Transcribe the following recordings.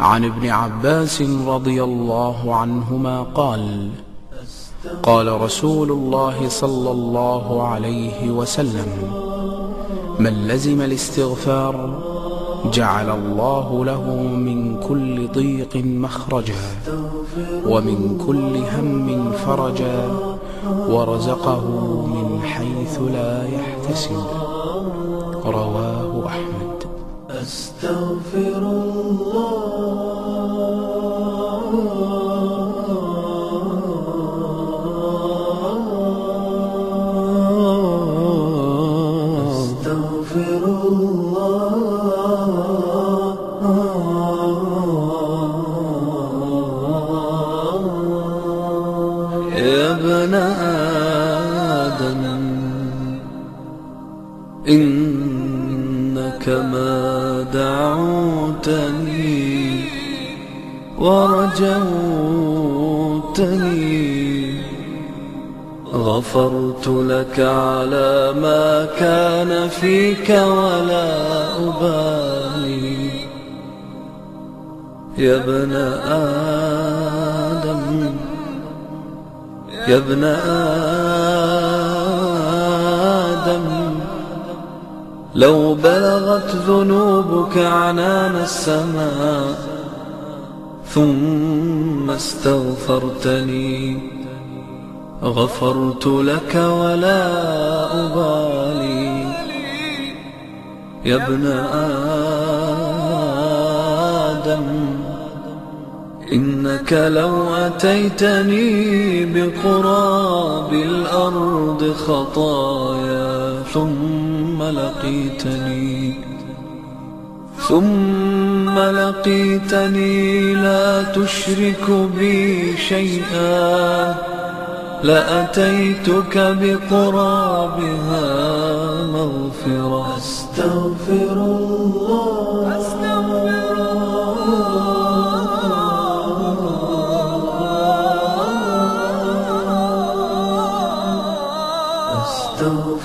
عن ابن عباس رضي الله عنهما قال قال رسول الله صلى الله عليه وسلم من لزم الاستغفار جعل الله له من كل ضيق مخرجا ومن كل هم فرجا ورزقه من حيث لا يحتسب. رواه أحمد. أستغفر الله ابن آدم إنك ما دعوتني ورجوتني. غفرت لك على ما كان فيك ولا أبالي. يا ابن آدم يا ابن آدم. لو بلغت ذنوبك عنان السماء ثم استغفرتني غفرت لك ولا أبالي. يا ابن آدم إنك لو أتيتني بقراب الأرض خطايا. ثم لقيتني ثم لقيتني لا تشرك بي شيئا لأتيتك بقرابها مغفرة. أستغفر الله. أستغفر الله.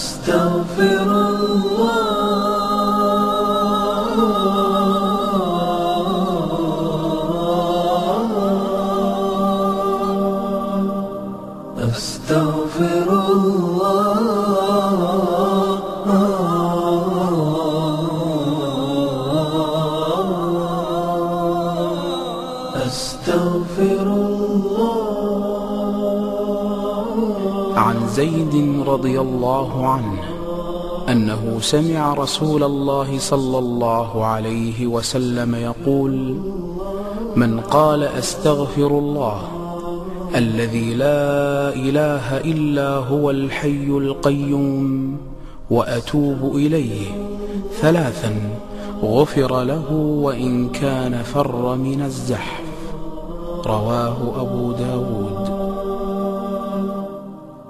أستغفر عن زيد رضي الله عنه أنه سمع رسول الله صلى الله عليه وسلم يقول من قال أستغفر الله الذي لا إله إلا هو الحي القيوم وأتوب إليه ثلاثا غفر له وإن كان فر من الزحف. رواه أبو داود.